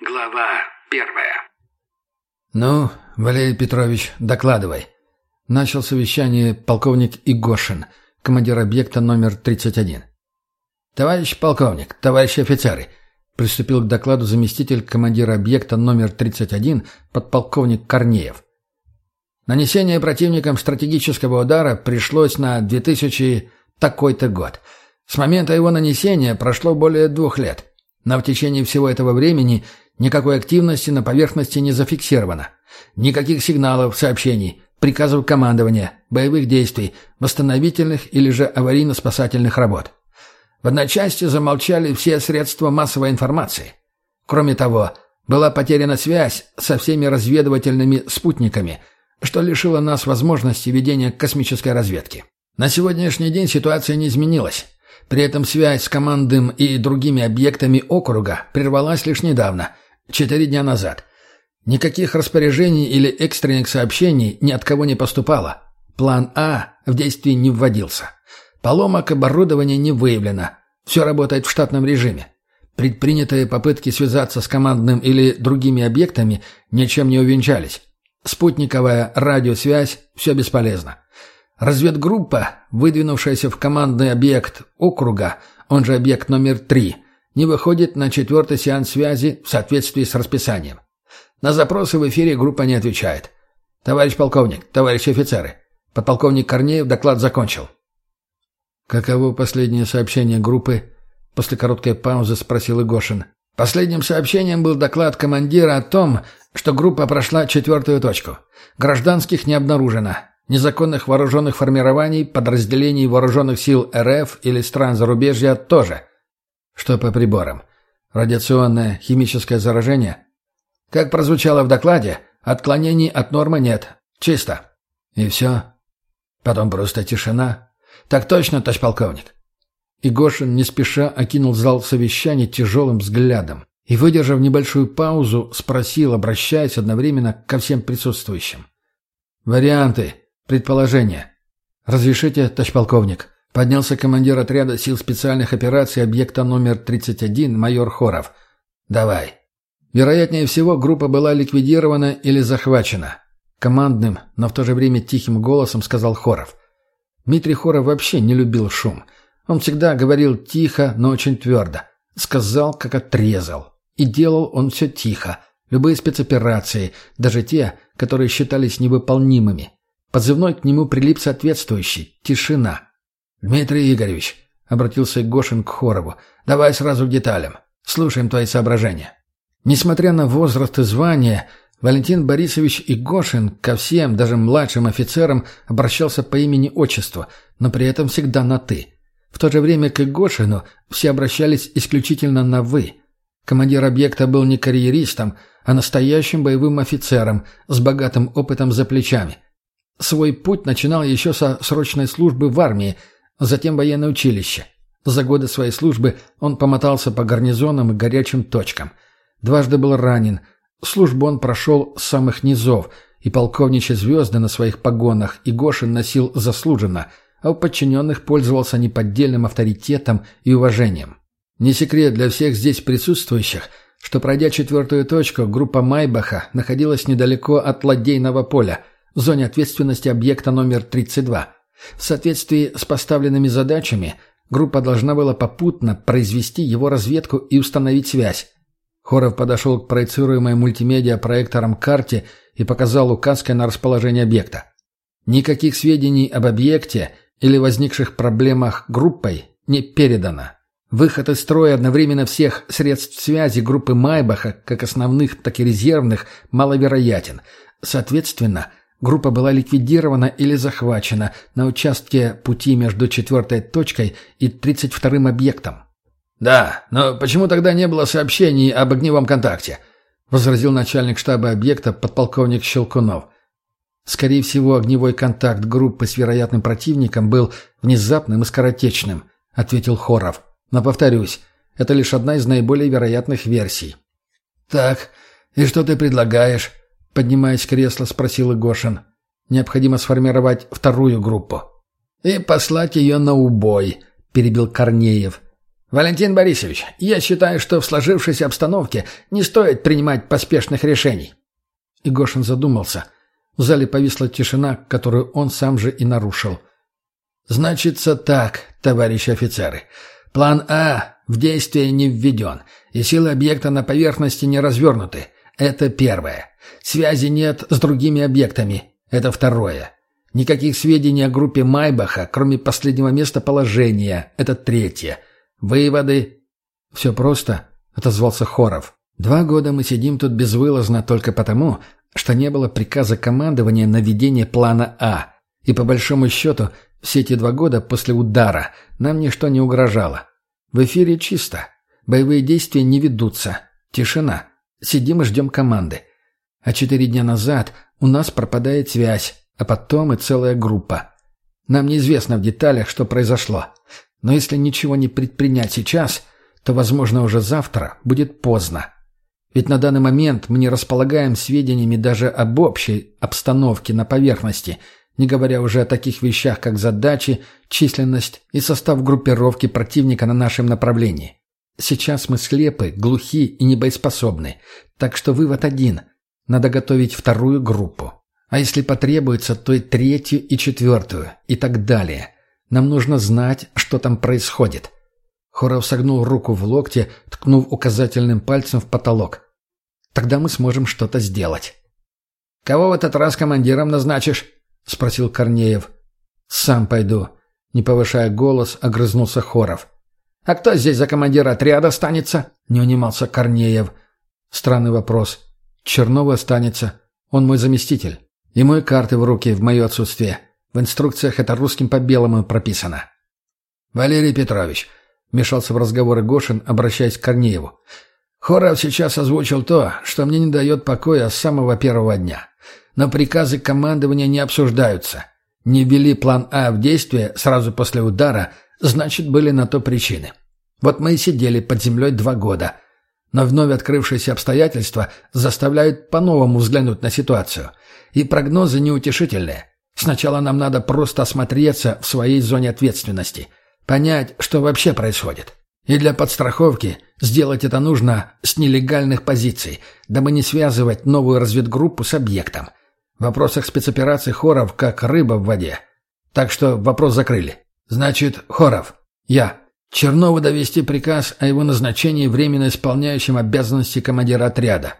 Глава первая. «Ну, Валерий Петрович, докладывай». Начал совещание полковник Игошин, командир объекта номер 31. «Товарищ полковник, товарищи офицеры», приступил к докладу заместитель командира объекта номер 31, подполковник Корнеев. Нанесение противником стратегического удара пришлось на 2000 такой-то год. С момента его нанесения прошло более двух лет. Но в течение всего этого времени Никакой активности на поверхности не зафиксировано. Никаких сигналов, сообщений, приказов командования, боевых действий, восстановительных или же аварийно-спасательных работ. В одночасье замолчали все средства массовой информации. Кроме того, была потеряна связь со всеми разведывательными спутниками, что лишило нас возможности ведения космической разведки. На сегодняшний день ситуация не изменилась. При этом связь с командным и другими объектами округа прервалась лишь недавно – Четыре дня назад. Никаких распоряжений или экстренных сообщений ни от кого не поступало. План А в действие не вводился. Поломок оборудования не выявлено. Все работает в штатном режиме. Предпринятые попытки связаться с командным или другими объектами ничем не увенчались. Спутниковая радиосвязь – все бесполезно. Разведгруппа, выдвинувшаяся в командный объект округа, он же объект номер 3, не выходит на четвертый сеанс связи в соответствии с расписанием. На запросы в эфире группа не отвечает. Товарищ полковник, товарищи офицеры, подполковник Корнеев доклад закончил. Каково последнее сообщение группы? После короткой паузы спросил Игошин. Последним сообщением был доклад командира о том, что группа прошла четвертую точку. Гражданских не обнаружено. Незаконных вооруженных формирований, подразделений вооруженных сил РФ или стран зарубежья тоже. Что по приборам? Радиационное, химическое заражение? Как прозвучало в докладе, отклонений от нормы нет. Чисто. И все? Потом просто тишина? Так точно, товарищ полковник. Игошин не спеша окинул зал совещания тяжелым взглядом и, выдержав небольшую паузу, спросил, обращаясь одновременно ко всем присутствующим. «Варианты, предположения. Разрешите, товарищ полковник?» Поднялся командир отряда сил специальных операций объекта номер 31, майор Хоров. «Давай». Вероятнее всего, группа была ликвидирована или захвачена. Командным, но в то же время тихим голосом сказал Хоров. Дмитрий Хоров вообще не любил шум. Он всегда говорил тихо, но очень твердо. Сказал, как отрезал. И делал он все тихо. Любые спецоперации, даже те, которые считались невыполнимыми. Позывной к нему прилип соответствующий – тишина. «Дмитрий Игоревич», — обратился Гошин к Хорову, — «давай сразу к деталям. Слушаем твои соображения». Несмотря на возраст и звание, Валентин Борисович Игошин ко всем, даже младшим офицерам, обращался по имени-отчеству, но при этом всегда на «ты». В то же время к Игошину все обращались исключительно на «вы». Командир объекта был не карьеристом, а настоящим боевым офицером с богатым опытом за плечами. Свой путь начинал еще со срочной службы в армии – Затем военное училище. За годы своей службы он помотался по гарнизонам и горячим точкам. Дважды был ранен. Службу он прошел с самых низов, и полковничьи звезды на своих погонах и Гошин носил заслуженно, а у подчиненных пользовался неподдельным авторитетом и уважением. Не секрет для всех здесь присутствующих, что, пройдя четвертую точку, группа Майбаха находилась недалеко от ладейного поля, в зоне ответственности объекта номер 32. В соответствии с поставленными задачами, группа должна была попутно произвести его разведку и установить связь. Хоров подошел к проецируемой мультимедиа-проектором карте и показал указкой на расположение объекта. Никаких сведений об объекте или возникших проблемах группой не передано. Выход из строя одновременно всех средств связи группы Майбаха, как основных, так и резервных, маловероятен. Соответственно, Группа была ликвидирована или захвачена на участке пути между четвертой точкой и тридцать вторым объектом. «Да, но почему тогда не было сообщений об огневом контакте?» — возразил начальник штаба объекта подполковник Щелкунов. «Скорее всего, огневой контакт группы с вероятным противником был внезапным и скоротечным», — ответил Хоров. «Но повторюсь, это лишь одна из наиболее вероятных версий». «Так, и что ты предлагаешь?» Поднимаясь с кресла, спросил Игошин. «Необходимо сформировать вторую группу». «И послать ее на убой», — перебил Корнеев. «Валентин Борисович, я считаю, что в сложившейся обстановке не стоит принимать поспешных решений». Игошин задумался. В зале повисла тишина, которую он сам же и нарушил. «Значится так, товарищи офицеры. План А в действие не введен, и силы объекта на поверхности не развернуты. Это первое. Связи нет с другими объектами. Это второе. Никаких сведений о группе Майбаха, кроме последнего местоположения. Это третье. Выводы. Все просто, отозвался Хоров. Два года мы сидим тут безвылазно только потому, что не было приказа командования на ведение плана А. И по большому счету, все эти два года после удара нам ничто не угрожало. В эфире чисто. Боевые действия не ведутся. Тишина. Сидим и ждем команды. А четыре дня назад у нас пропадает связь, а потом и целая группа. Нам неизвестно в деталях, что произошло. Но если ничего не предпринять сейчас, то, возможно, уже завтра будет поздно. Ведь на данный момент мы не располагаем сведениями даже об общей обстановке на поверхности, не говоря уже о таких вещах, как задачи, численность и состав группировки противника на нашем направлении. Сейчас мы слепы, глухи и небоеспособны, так что вывод один – надо готовить вторую группу. А если потребуется, то и третью и четвертую, и так далее. Нам нужно знать, что там происходит. Хоров согнул руку в локте, ткнув указательным пальцем в потолок. Тогда мы сможем что-то сделать. «Кого в этот раз командиром назначишь?» — спросил Корнеев. «Сам пойду», — не повышая голос, огрызнулся Хоров. «А кто здесь за командира отряда останется?» — не унимался Корнеев. «Странный вопрос. Чернова останется. Он мой заместитель. И мой карты в руки в мое отсутствие. В инструкциях это русским по белому прописано. «Валерий Петрович», — вмешался в разговоры Гошин, обращаясь к Корнееву, — «Хоров сейчас озвучил то, что мне не дает покоя с самого первого дня. Но приказы командования не обсуждаются. Не ввели план А в действие сразу после удара, значит, были на то причины. Вот мы и сидели под землей два года». Но вновь открывшиеся обстоятельства заставляют по-новому взглянуть на ситуацию. И прогнозы неутешительные. Сначала нам надо просто осмотреться в своей зоне ответственности. Понять, что вообще происходит. И для подстраховки сделать это нужно с нелегальных позиций, дабы не связывать новую разведгруппу с объектом. В вопросах спецопераций Хоров как рыба в воде. Так что вопрос закрыли. Значит, Хоров. Я. Чернову довести приказ о его назначении временно исполняющим обязанности командира отряда.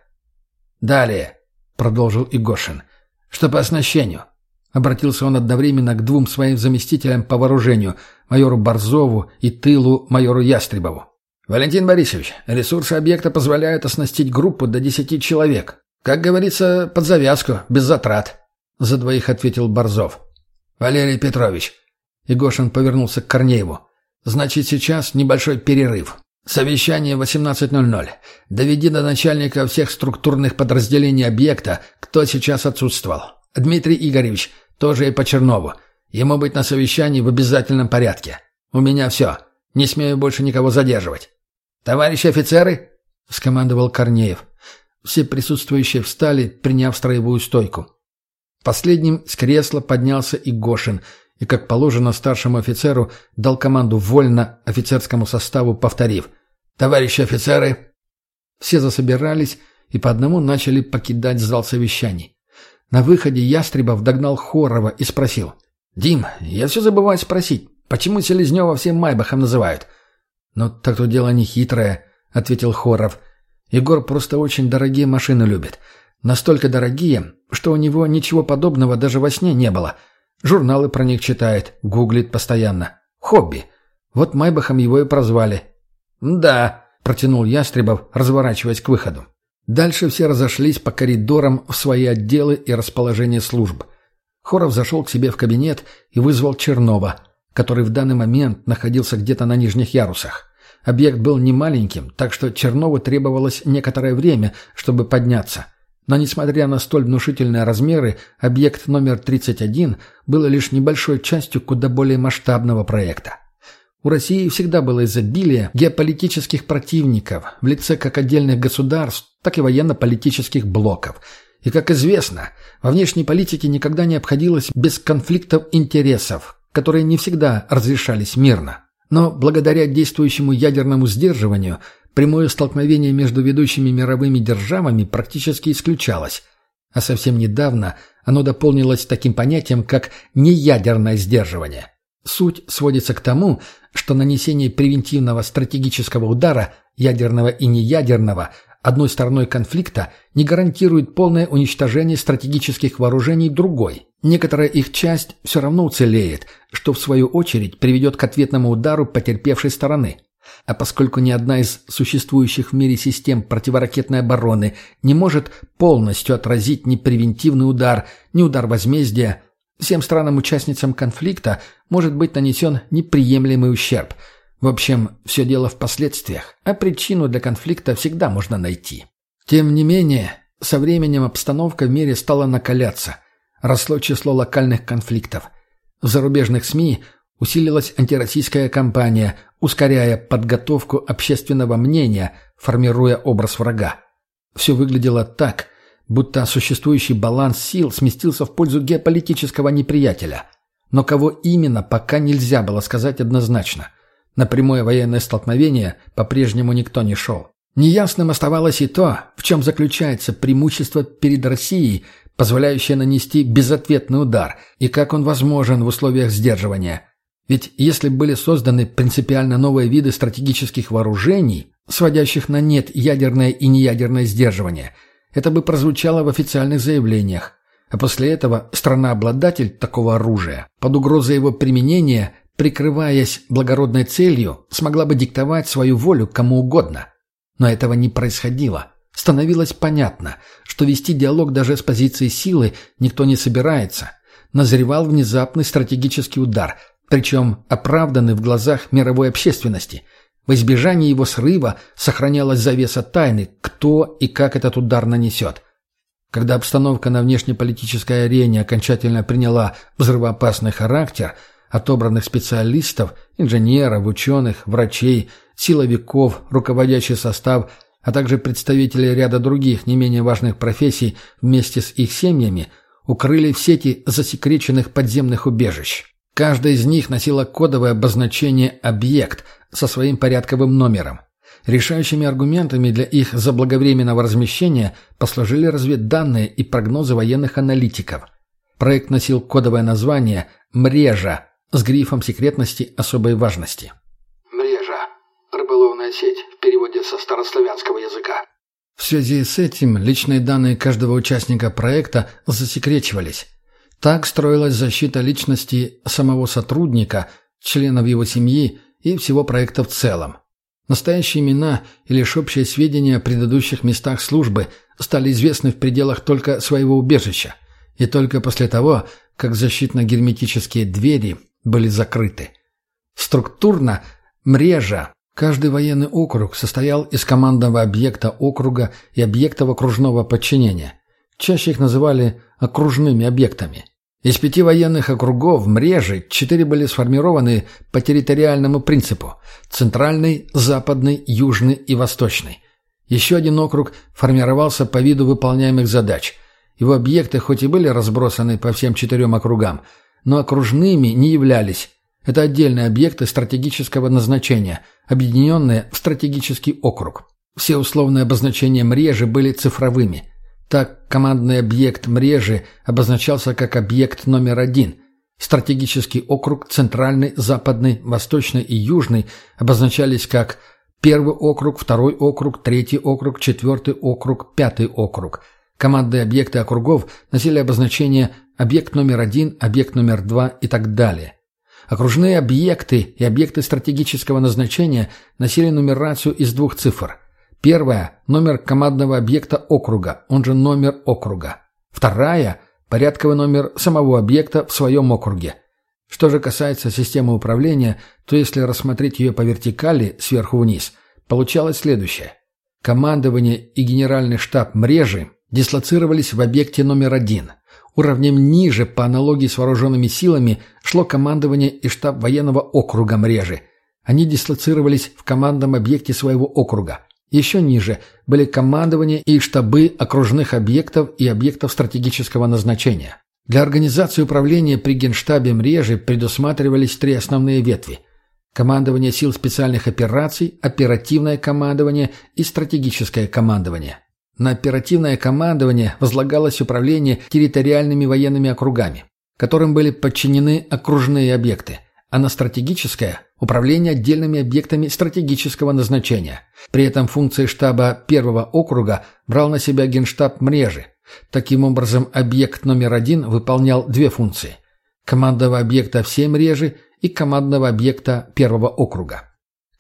«Далее», — продолжил Игошин, — «что по оснащению». Обратился он одновременно к двум своим заместителям по вооружению, майору Борзову и тылу майору Ястребову. «Валентин Борисович, ресурсы объекта позволяют оснастить группу до десяти человек. Как говорится, под завязку, без затрат», — за двоих ответил Борзов. «Валерий Петрович». Игошин повернулся к Корнееву. Значит, сейчас небольшой перерыв. Совещание 18.00. Доведи до начальника всех структурных подразделений объекта, кто сейчас отсутствовал. Дмитрий Игоревич, тоже и по Чернову. Ему быть на совещании в обязательном порядке. У меня все. Не смею больше никого задерживать. «Товарищи офицеры!» — скомандовал Корнеев. Все присутствующие встали, приняв строевую стойку. Последним с кресла поднялся и Гошин — и, как положено старшему офицеру, дал команду вольно офицерскому составу, повторив «Товарищи офицеры!». Все засобирались и по одному начали покидать зал совещаний. На выходе Ястребов догнал Хорова и спросил «Дим, я все забываю спросить, почему Селезнева всем Майбахом называют?» «Но так то дело не хитрое», — ответил Хоров. «Егор просто очень дорогие машины любит. Настолько дорогие, что у него ничего подобного даже во сне не было». Журналы про них читает, гуглит постоянно. Хобби. Вот Майбахом его и прозвали. «Да», — протянул Ястребов, разворачиваясь к выходу. Дальше все разошлись по коридорам в свои отделы и расположение служб. Хоров зашел к себе в кабинет и вызвал Чернова, который в данный момент находился где-то на нижних ярусах. Объект был не маленьким, так что Чернову требовалось некоторое время, чтобы подняться — но, несмотря на столь внушительные размеры, объект номер 31 был лишь небольшой частью куда более масштабного проекта. У России всегда было изобилие геополитических противников в лице как отдельных государств, так и военно-политических блоков. И, как известно, во внешней политике никогда не обходилось без конфликтов интересов, которые не всегда разрешались мирно. Но благодаря действующему ядерному сдерживанию прямое столкновение между ведущими мировыми державами практически исключалось, а совсем недавно оно дополнилось таким понятием, как неядерное сдерживание. Суть сводится к тому, что нанесение превентивного стратегического удара, ядерного и неядерного, одной стороной конфликта не гарантирует полное уничтожение стратегических вооружений другой. Некоторая их часть все равно уцелеет, что в свою очередь приведет к ответному удару потерпевшей стороны. А поскольку ни одна из существующих в мире систем противоракетной обороны не может полностью отразить ни превентивный удар, ни удар возмездия, всем странам-участницам конфликта может быть нанесен неприемлемый ущерб – в общем, все дело в последствиях, а причину для конфликта всегда можно найти. Тем не менее, со временем обстановка в мире стала накаляться. Росло число локальных конфликтов. В зарубежных СМИ усилилась антироссийская кампания, ускоряя подготовку общественного мнения, формируя образ врага. Все выглядело так, будто существующий баланс сил сместился в пользу геополитического неприятеля. Но кого именно, пока нельзя было сказать однозначно – на прямое военное столкновение по-прежнему никто не шел. Неясным оставалось и то, в чем заключается преимущество перед Россией, позволяющее нанести безответный удар, и как он возможен в условиях сдерживания. Ведь если были созданы принципиально новые виды стратегических вооружений, сводящих на нет ядерное и неядерное сдерживание, это бы прозвучало в официальных заявлениях. А после этого страна-обладатель такого оружия под угрозой его применения прикрываясь благородной целью, смогла бы диктовать свою волю кому угодно. Но этого не происходило. Становилось понятно, что вести диалог даже с позиции силы никто не собирается. Назревал внезапный стратегический удар, причем оправданный в глазах мировой общественности. В избежании его срыва сохранялась завеса тайны, кто и как этот удар нанесет. Когда обстановка на внешнеполитической арене окончательно приняла взрывоопасный характер – отобранных специалистов, инженеров, ученых, врачей, силовиков, руководящий состав, а также представителей ряда других не менее важных профессий вместе с их семьями, укрыли в сети засекреченных подземных убежищ. Каждая из них носила кодовое обозначение «объект» со своим порядковым номером. Решающими аргументами для их заблаговременного размещения послужили разведданные и прогнозы военных аналитиков. Проект носил кодовое название «Мрежа», с грифом секретности особой важности. Мрежа. Рыболовная сеть в переводе со старославянского языка. В связи с этим личные данные каждого участника проекта засекречивались. Так строилась защита личности самого сотрудника, членов его семьи и всего проекта в целом. Настоящие имена и лишь общие сведения о предыдущих местах службы стали известны в пределах только своего убежища. И только после того, как защитно-герметические двери были закрыты. Структурно мрежа. Каждый военный округ состоял из командного объекта округа и объектов окружного подчинения. Чаще их называли окружными объектами. Из пяти военных округов мрежи четыре были сформированы по территориальному принципу – центральный, западный, южный и восточный. Еще один округ формировался по виду выполняемых задач. Его объекты хоть и были разбросаны по всем четырем округам – но окружными не являлись. Это отдельные объекты стратегического назначения, объединенные в стратегический округ. Все условные обозначения мрежи были цифровыми. Так, командный объект мрежи обозначался как объект номер один. Стратегический округ центральный, западный, восточный и южный обозначались как первый округ, второй округ, третий округ, четвертый округ, пятый округ. Командные объекты округов носили обозначение объект номер один, объект номер два и так далее. Окружные объекты и объекты стратегического назначения носили нумерацию из двух цифр. Первая – номер командного объекта округа, он же номер округа. Вторая – порядковый номер самого объекта в своем округе. Что же касается системы управления, то если рассмотреть ее по вертикали, сверху вниз, получалось следующее. Командование и генеральный штаб мрежи дислоцировались в объекте номер один – Уровнем ниже, по аналогии с вооруженными силами, шло командование и штаб военного округа Мрежи. Они дислоцировались в командном объекте своего округа. Еще ниже были командование и штабы окружных объектов и объектов стратегического назначения. Для организации управления при генштабе Мрежи предусматривались три основные ветви. командование сил специальных операций, оперативное командование и стратегическое командование. На оперативное командование возлагалось управление территориальными военными округами, которым были подчинены окружные объекты, а на стратегическое – управление отдельными объектами стратегического назначения. При этом функции штаба первого округа брал на себя генштаб мрежи. Таким образом, объект номер один выполнял две функции – командного объекта всей мрежи и командного объекта первого округа.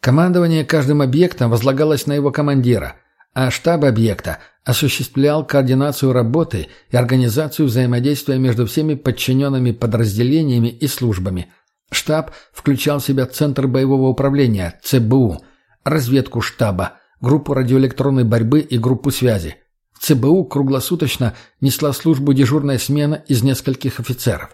Командование каждым объектом возлагалось на его командира, а штаб объекта осуществлял координацию работы и организацию взаимодействия между всеми подчиненными подразделениями и службами. Штаб включал в себя Центр боевого управления, ЦБУ, разведку штаба, группу радиоэлектронной борьбы и группу связи. В ЦБУ круглосуточно несла службу дежурная смена из нескольких офицеров.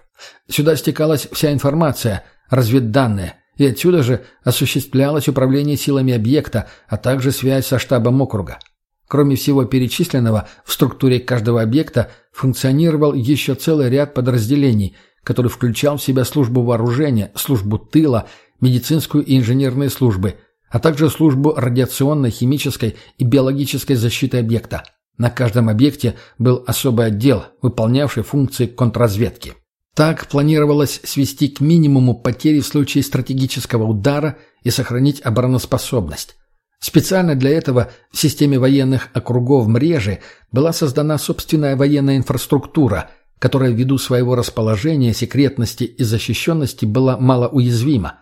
Сюда стекалась вся информация – разведданные, и отсюда же осуществлялось управление силами объекта, а также связь со штабом округа. Кроме всего перечисленного, в структуре каждого объекта функционировал еще целый ряд подразделений, который включал в себя службу вооружения, службу тыла, медицинскую и инженерные службы, а также службу радиационной, химической и биологической защиты объекта. На каждом объекте был особый отдел, выполнявший функции контрразведки. Так планировалось свести к минимуму потери в случае стратегического удара и сохранить обороноспособность. Специально для этого в системе военных округов мрежи была создана собственная военная инфраструктура, которая ввиду своего расположения, секретности и защищенности была малоуязвима.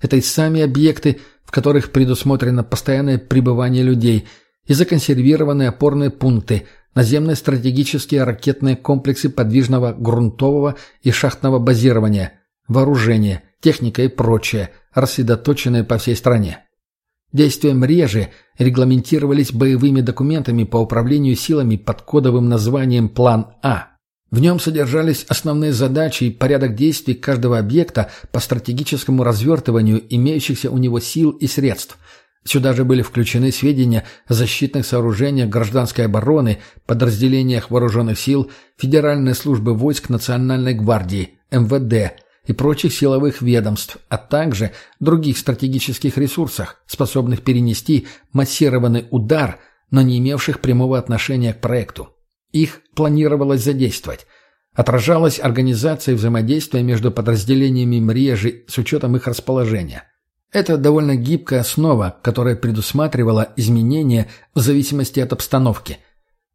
Это и сами объекты, в которых предусмотрено постоянное пребывание людей, и законсервированные опорные пункты – наземные стратегические ракетные комплексы подвижного грунтового и шахтного базирования, вооружение, техника и прочее, рассредоточенное по всей стране. Действия мрежи регламентировались боевыми документами по управлению силами под кодовым названием «План А». В нем содержались основные задачи и порядок действий каждого объекта по стратегическому развертыванию имеющихся у него сил и средств – Сюда же были включены сведения о защитных сооружениях гражданской обороны, подразделениях вооруженных сил, Федеральной службы войск Национальной гвардии, МВД и прочих силовых ведомств, а также других стратегических ресурсах, способных перенести массированный удар, но не имевших прямого отношения к проекту. Их планировалось задействовать. Отражалась организация взаимодействия между подразделениями мрежи с учетом их расположения. Это довольно гибкая основа, которая предусматривала изменения в зависимости от обстановки.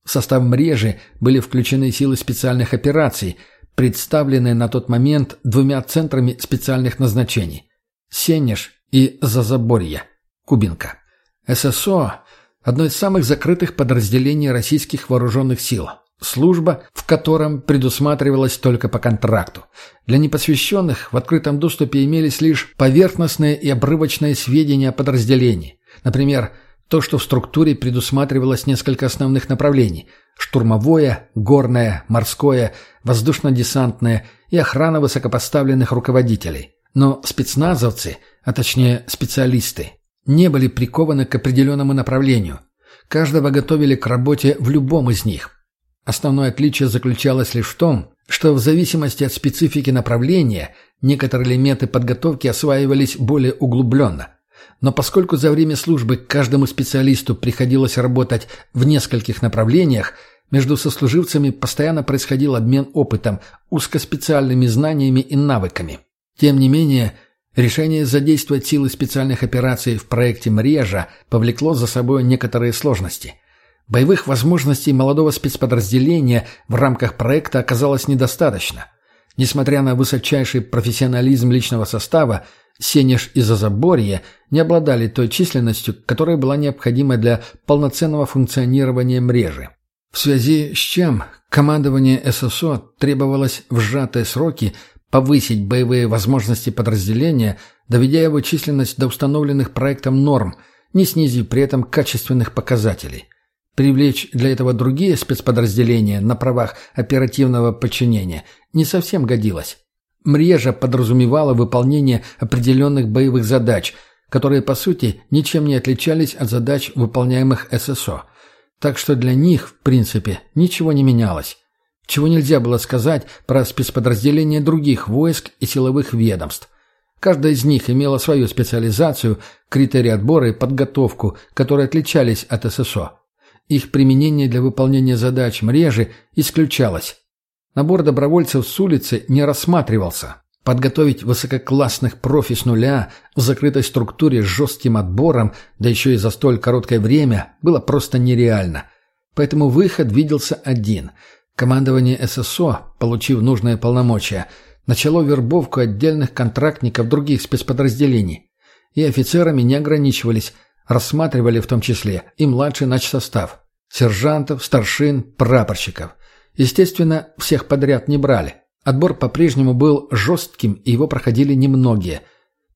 В состав мрежи были включены силы специальных операций, представленные на тот момент двумя центрами специальных назначений – Сенеж и Зазаборье, Кубинка. ССО – одно из самых закрытых подразделений российских вооруженных сил – Служба, в котором предусматривалась только по контракту. Для непосвященных в открытом доступе имелись лишь поверхностные и обрывочные сведения о подразделении. Например, то, что в структуре предусматривалось несколько основных направлений – штурмовое, горное, морское, воздушно-десантное и охрана высокопоставленных руководителей. Но спецназовцы, а точнее специалисты, не были прикованы к определенному направлению. Каждого готовили к работе в любом из них. Основное отличие заключалось лишь в том, что в зависимости от специфики направления некоторые элементы подготовки осваивались более углубленно. Но поскольку за время службы каждому специалисту приходилось работать в нескольких направлениях, между сослуживцами постоянно происходил обмен опытом, узкоспециальными знаниями и навыками. Тем не менее, решение задействовать силы специальных операций в проекте «Мрежа» повлекло за собой некоторые сложности – Боевых возможностей молодого спецподразделения в рамках проекта оказалось недостаточно. Несмотря на высочайший профессионализм личного состава, Сенеж и Зазаборье не обладали той численностью, которая была необходима для полноценного функционирования мрежи. В связи с чем командование ССО требовалось в сжатые сроки повысить боевые возможности подразделения, доведя его численность до установленных проектом норм, не снизив при этом качественных показателей – Привлечь для этого другие спецподразделения на правах оперативного подчинения не совсем годилось. Мрежа подразумевала выполнение определенных боевых задач, которые, по сути, ничем не отличались от задач, выполняемых ССО. Так что для них, в принципе, ничего не менялось. Чего нельзя было сказать про спецподразделения других войск и силовых ведомств. Каждая из них имела свою специализацию, критерии отбора и подготовку, которые отличались от ССО. Их применение для выполнения задач мрежи исключалось. Набор добровольцев с улицы не рассматривался. Подготовить высококлассных профи с нуля в закрытой структуре с жестким отбором, да еще и за столь короткое время, было просто нереально. Поэтому выход виделся один. Командование ССО, получив нужные полномочия, начало вербовку отдельных контрактников других спецподразделений. И офицерами не ограничивались, рассматривали в том числе и младший начсостав – сержантов, старшин, прапорщиков. Естественно, всех подряд не брали. Отбор по-прежнему был жестким, и его проходили немногие.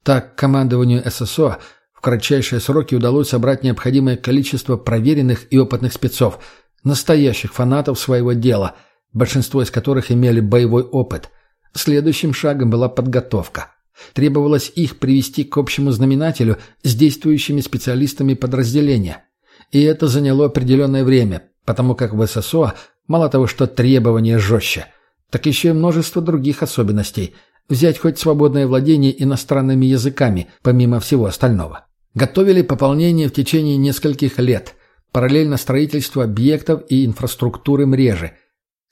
Так, командованию ССО в кратчайшие сроки удалось собрать необходимое количество проверенных и опытных спецов, настоящих фанатов своего дела, большинство из которых имели боевой опыт. Следующим шагом была подготовка. Требовалось их привести к общему знаменателю с действующими специалистами подразделения. И это заняло определенное время, потому как в ССО мало того, что требования жестче, так еще и множество других особенностей. Взять хоть свободное владение иностранными языками, помимо всего остального. Готовили пополнение в течение нескольких лет, параллельно строительству объектов и инфраструктуры мрежи.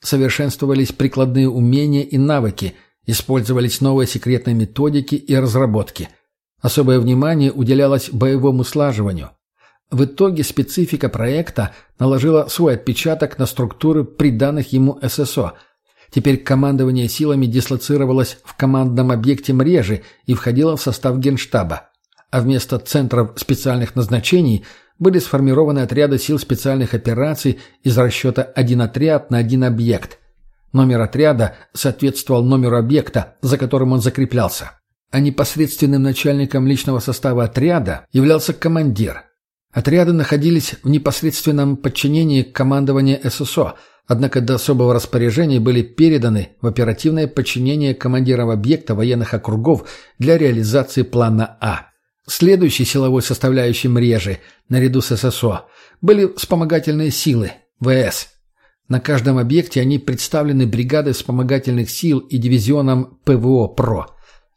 Совершенствовались прикладные умения и навыки – Использовались новые секретные методики и разработки. Особое внимание уделялось боевому слаживанию. В итоге специфика проекта наложила свой отпечаток на структуры приданных ему ССО. Теперь командование силами дислоцировалось в командном объекте мрежи и входило в состав Генштаба. А вместо центров специальных назначений были сформированы отряды сил специальных операций из расчета один отряд на один объект – Номер отряда соответствовал номеру объекта, за которым он закреплялся. А непосредственным начальником личного состава отряда являлся командир. Отряды находились в непосредственном подчинении командования ССО, однако до особого распоряжения были переданы в оперативное подчинение командирам объекта военных округов для реализации плана А. Следующей силовой составляющей мрежи, наряду с ССО, были вспомогательные силы, ВС – на каждом объекте они представлены бригадой вспомогательных сил и дивизионом ПВО ПРО.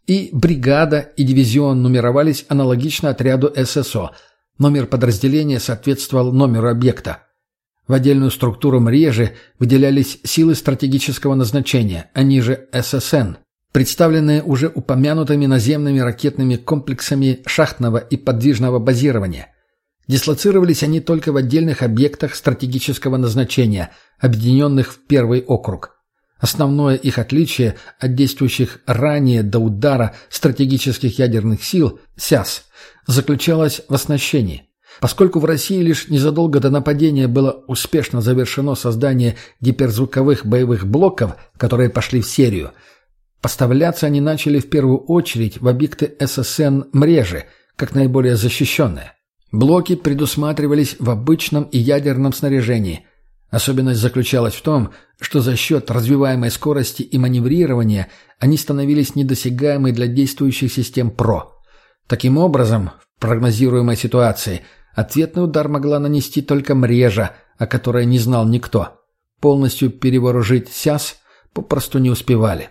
И бригада, и дивизион нумеровались аналогично отряду ССО. Номер подразделения соответствовал номеру объекта. В отдельную структуру мрежи выделялись силы стратегического назначения, они же ССН, представленные уже упомянутыми наземными ракетными комплексами шахтного и подвижного базирования – Дислоцировались они только в отдельных объектах стратегического назначения, объединенных в первый округ. Основное их отличие от действующих ранее до удара стратегических ядерных сил СЯС заключалось в оснащении. Поскольку в России лишь незадолго до нападения было успешно завершено создание гиперзвуковых боевых блоков, которые пошли в серию, поставляться они начали в первую очередь в объекты ССН мрежи, как наиболее защищенные. Блоки предусматривались в обычном и ядерном снаряжении. Особенность заключалась в том, что за счет развиваемой скорости и маневрирования они становились недосягаемы для действующих систем ПРО. Таким образом, в прогнозируемой ситуации ответный удар могла нанести только мрежа, о которой не знал никто. Полностью перевооружить СЯС попросту не успевали.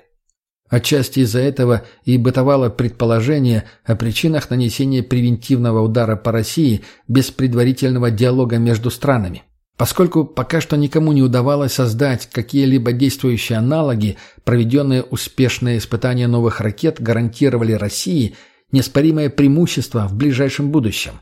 Отчасти из-за этого и бытовало предположение о причинах нанесения превентивного удара по России без предварительного диалога между странами. Поскольку пока что никому не удавалось создать какие-либо действующие аналоги, проведенные успешные испытания новых ракет гарантировали России неоспоримое преимущество в ближайшем будущем.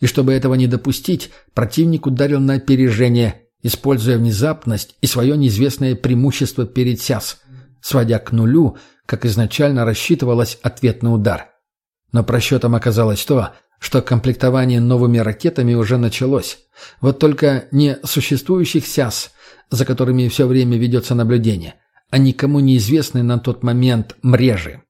И чтобы этого не допустить, противник ударил на опережение, используя внезапность и свое неизвестное преимущество перед СЯС – сводя к нулю, как изначально рассчитывалось, ответный удар. Но просчетом оказалось то, что комплектование новыми ракетами уже началось. Вот только не существующих СЯС, за которыми все время ведется наблюдение, а никому неизвестные на тот момент мрежи.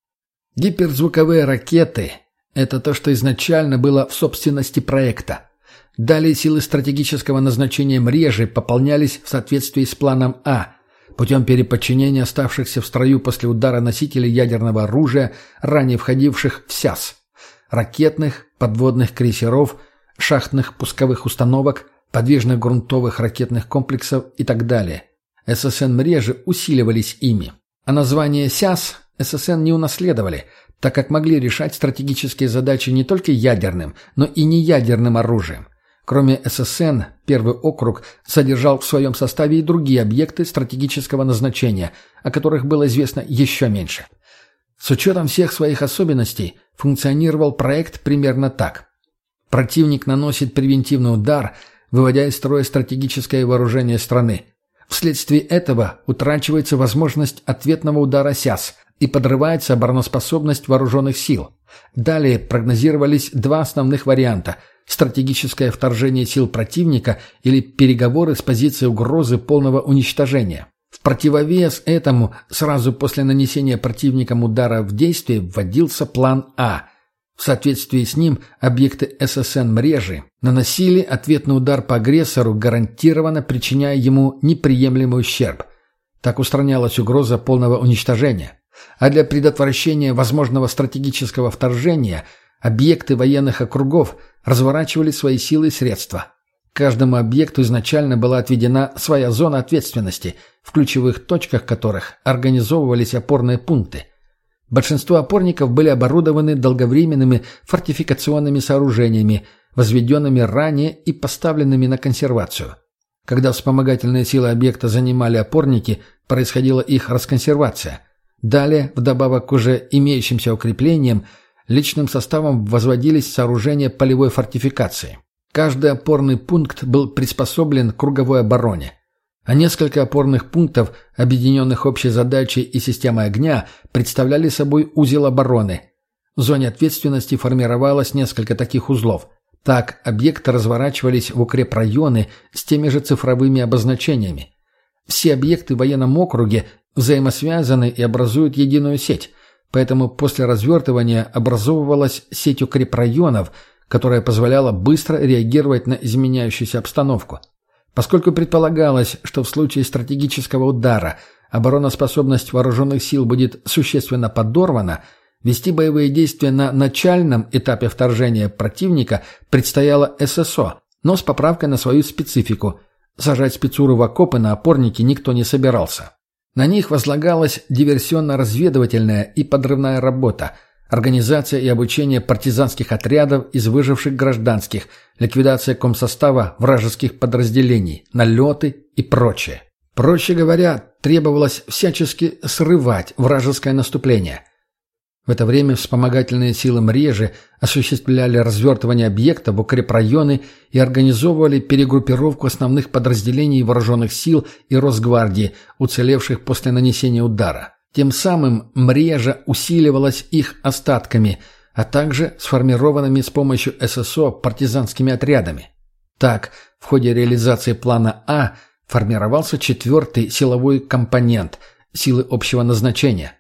Гиперзвуковые ракеты – это то, что изначально было в собственности проекта. Далее силы стратегического назначения мрежи пополнялись в соответствии с планом А, путем переподчинения оставшихся в строю после удара носителей ядерного оружия, ранее входивших в СЯС, ракетных, подводных крейсеров, шахтных пусковых установок, подвижных грунтовых ракетных комплексов и так далее. ССН-мрежи усиливались ими. А название СЯС ССН не унаследовали, так как могли решать стратегические задачи не только ядерным, но и неядерным оружием. Кроме ССН, первый округ содержал в своем составе и другие объекты стратегического назначения, о которых было известно еще меньше. С учетом всех своих особенностей функционировал проект примерно так. Противник наносит превентивный удар, выводя из строя стратегическое вооружение страны. Вследствие этого утрачивается возможность ответного удара СЯС и подрывается обороноспособность вооруженных сил. Далее прогнозировались два основных варианта – стратегическое вторжение сил противника или переговоры с позиции угрозы полного уничтожения. В противовес этому сразу после нанесения противником удара в действие вводился план А. В соответствии с ним объекты ССН мрежи наносили ответный удар по агрессору, гарантированно причиняя ему неприемлемый ущерб. Так устранялась угроза полного уничтожения. А для предотвращения возможного стратегического вторжения объекты военных округов разворачивали свои силы и средства. Каждому объекту изначально была отведена своя зона ответственности, в ключевых точках которых организовывались опорные пункты. Большинство опорников были оборудованы долговременными фортификационными сооружениями, возведенными ранее и поставленными на консервацию. Когда вспомогательные силы объекта занимали опорники, происходила их расконсервация. Далее, вдобавок к уже имеющимся укреплениям, личным составом возводились сооружения полевой фортификации. Каждый опорный пункт был приспособлен к круговой обороне. А несколько опорных пунктов, объединенных общей задачей и системой огня, представляли собой узел обороны. В зоне ответственности формировалось несколько таких узлов. Так, объекты разворачивались в укрепрайоны с теми же цифровыми обозначениями. Все объекты в военном округе взаимосвязаны и образуют единую сеть, поэтому после развертывания образовывалась сеть укрепрайонов – которая позволяла быстро реагировать на изменяющуюся обстановку. Поскольку предполагалось, что в случае стратегического удара обороноспособность вооруженных сил будет существенно подорвана, вести боевые действия на начальном этапе вторжения противника предстояло ССО, но с поправкой на свою специфику. Сажать спецуры в окопы на опорники никто не собирался. На них возлагалась диверсионно-разведывательная и подрывная работа – Организация и обучение партизанских отрядов из выживших гражданских, ликвидация комсостава вражеских подразделений, налеты и прочее. Проще говоря, требовалось всячески срывать вражеское наступление. В это время вспомогательные силы Мрежи осуществляли развертывание объекта в укрепрайоны и организовывали перегруппировку основных подразделений вооруженных сил и Росгвардии, уцелевших после нанесения удара. Тем самым мрежа усиливалась их остатками, а также сформированными с помощью ССО партизанскими отрядами. Так, в ходе реализации плана А формировался четвертый силовой компонент – силы общего назначения.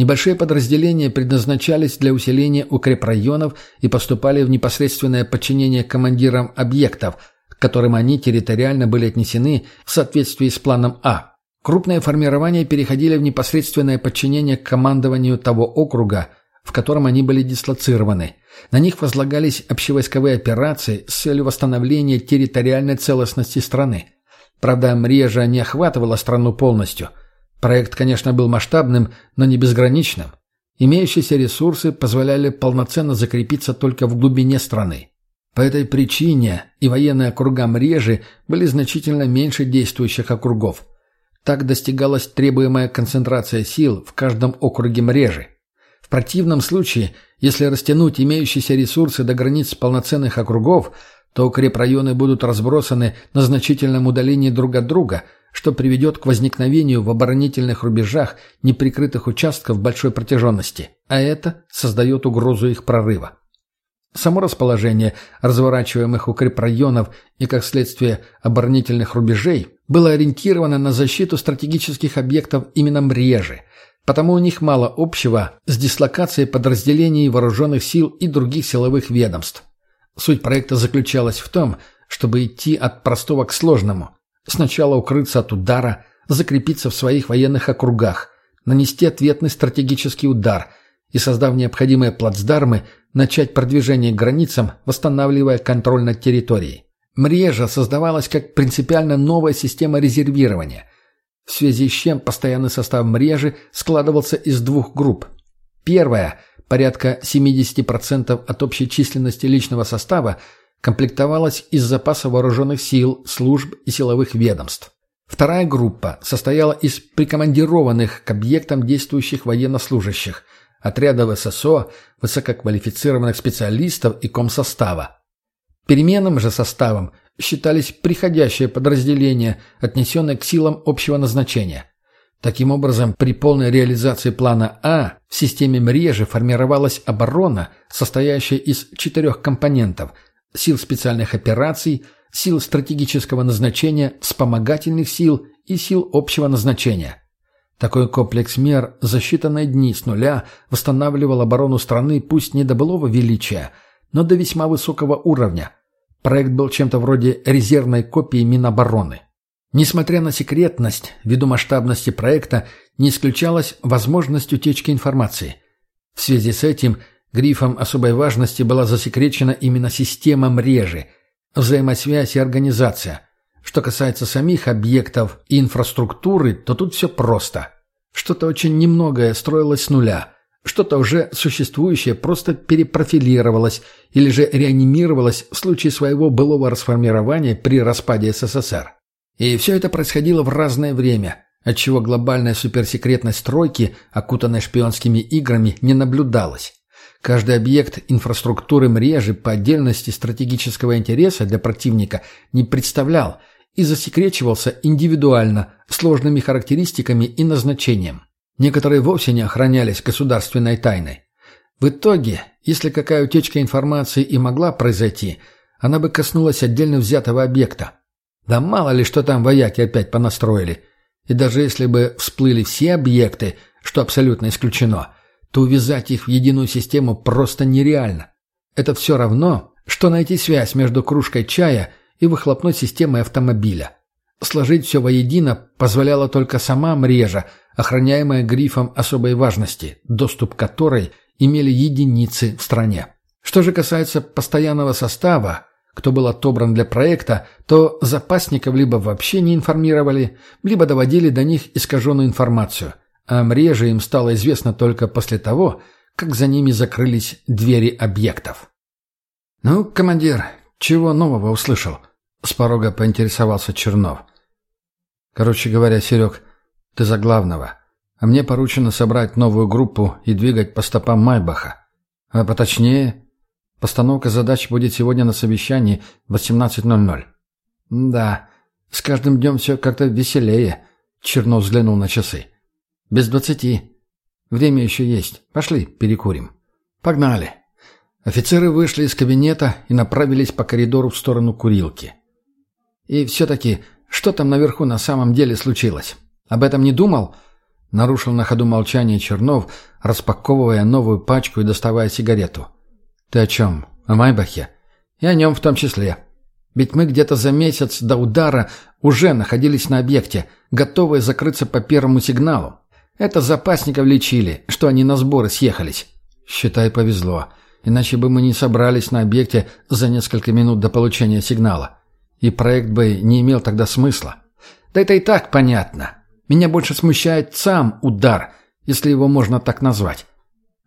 Небольшие подразделения предназначались для усиления укрепрайонов и поступали в непосредственное подчинение командирам объектов, к которым они территориально были отнесены в соответствии с планом А. Крупные формирования переходили в непосредственное подчинение командованию того округа, в котором они были дислоцированы. На них возлагались общевойсковые операции с целью восстановления территориальной целостности страны. Правда, Мрежа не охватывала страну полностью. Проект, конечно, был масштабным, но не безграничным. Имеющиеся ресурсы позволяли полноценно закрепиться только в глубине страны. По этой причине и военные округа Мрежи были значительно меньше действующих округов – так достигалась требуемая концентрация сил в каждом округе мрежи. В противном случае, если растянуть имеющиеся ресурсы до границ полноценных округов, то укрепрайоны будут разбросаны на значительном удалении друг от друга, что приведет к возникновению в оборонительных рубежах неприкрытых участков большой протяженности, а это создает угрозу их прорыва. Само расположение разворачиваемых укрепрайонов и, как следствие, оборонительных рубежей было ориентировано на защиту стратегических объектов именно мрежи, потому у них мало общего с дислокацией подразделений вооруженных сил и других силовых ведомств. Суть проекта заключалась в том, чтобы идти от простого к сложному. Сначала укрыться от удара, закрепиться в своих военных округах, нанести ответный стратегический удар и, создав необходимые плацдармы, начать продвижение к границам, восстанавливая контроль над территорией. Мрежа создавалась как принципиально новая система резервирования, в связи с чем постоянный состав мрежи складывался из двух групп. Первая – порядка 70% от общей численности личного состава, комплектовалась из запаса вооруженных сил, служб и силовых ведомств. Вторая группа состояла из прикомандированных к объектам действующих военнослужащих, отрядов ССО, высококвалифицированных специалистов и комсостава. Переменным же составом считались приходящие подразделения, отнесенные к силам общего назначения. Таким образом, при полной реализации плана А в системе мрежи формировалась оборона, состоящая из четырех компонентов – сил специальных операций, сил стратегического назначения, вспомогательных сил и сил общего назначения. Такой комплекс мер за считанные дни с нуля восстанавливал оборону страны пусть не до былого величия, но до весьма высокого уровня. Проект был чем-то вроде резервной копии Минобороны. Несмотря на секретность, ввиду масштабности проекта, не исключалась возможность утечки информации. В связи с этим грифом особой важности была засекречена именно система мрежи, взаимосвязь и организация. Что касается самих объектов и инфраструктуры, то тут все просто. Что-то очень немногое строилось с нуля, что-то уже существующее просто перепрофилировалось или же реанимировалось в случае своего былого расформирования при распаде СССР. И все это происходило в разное время, отчего глобальная суперсекретность стройки, окутанной шпионскими играми, не наблюдалась. Каждый объект инфраструктуры мрежи по отдельности стратегического интереса для противника не представлял и засекречивался индивидуально, сложными характеристиками и назначением. Некоторые вовсе не охранялись государственной тайной. В итоге, если какая утечка информации и могла произойти, она бы коснулась отдельно взятого объекта, да мало ли, что там вояки опять понастроили. И даже если бы всплыли все объекты, что абсолютно исключено, то увязать их в единую систему просто нереально. Это все равно, что найти связь между кружкой чая и выхлопной системой автомобиля. Сложить все воедино позволяла только сама мрежа, охраняемая грифом особой важности, доступ которой имели единицы в стране. Что же касается постоянного состава, кто был отобран для проекта, то запасников либо вообще не информировали, либо доводили до них искаженную информацию, а мреже им стало известно только после того, как за ними закрылись двери объектов. «Ну, командир, чего нового услышал?» — с порога поинтересовался Чернов. «Короче говоря, Серег, ты за главного, а мне поручено собрать новую группу и двигать по стопам Майбаха. А поточнее, Постановка задач будет сегодня на совещании в 18.00. Да, с каждым днем все как-то веселее. Чернов взглянул на часы. Без двадцати. Время еще есть. Пошли, перекурим. Погнали. Офицеры вышли из кабинета и направились по коридору в сторону курилки. И все-таки, что там наверху на самом деле случилось? Об этом не думал? Нарушил на ходу молчание Чернов, распаковывая новую пачку и доставая сигарету. — «Ты о чем? О Майбахе?» «И о нем в том числе. Ведь мы где-то за месяц до удара уже находились на объекте, готовые закрыться по первому сигналу. Это запасников лечили, что они на сборы съехались. Считай, повезло. Иначе бы мы не собрались на объекте за несколько минут до получения сигнала. И проект бы не имел тогда смысла. Да это и так понятно. Меня больше смущает сам удар, если его можно так назвать.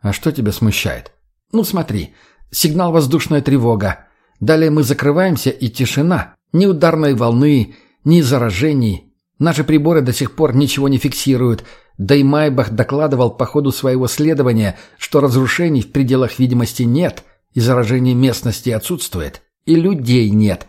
А что тебя смущает? Ну смотри, Сигнал «Воздушная тревога». Далее мы закрываемся, и тишина. Ни ударной волны, ни заражений. Наши приборы до сих пор ничего не фиксируют. Да и Майбах докладывал по ходу своего следования, что разрушений в пределах видимости нет, и заражение местности отсутствует, и людей нет.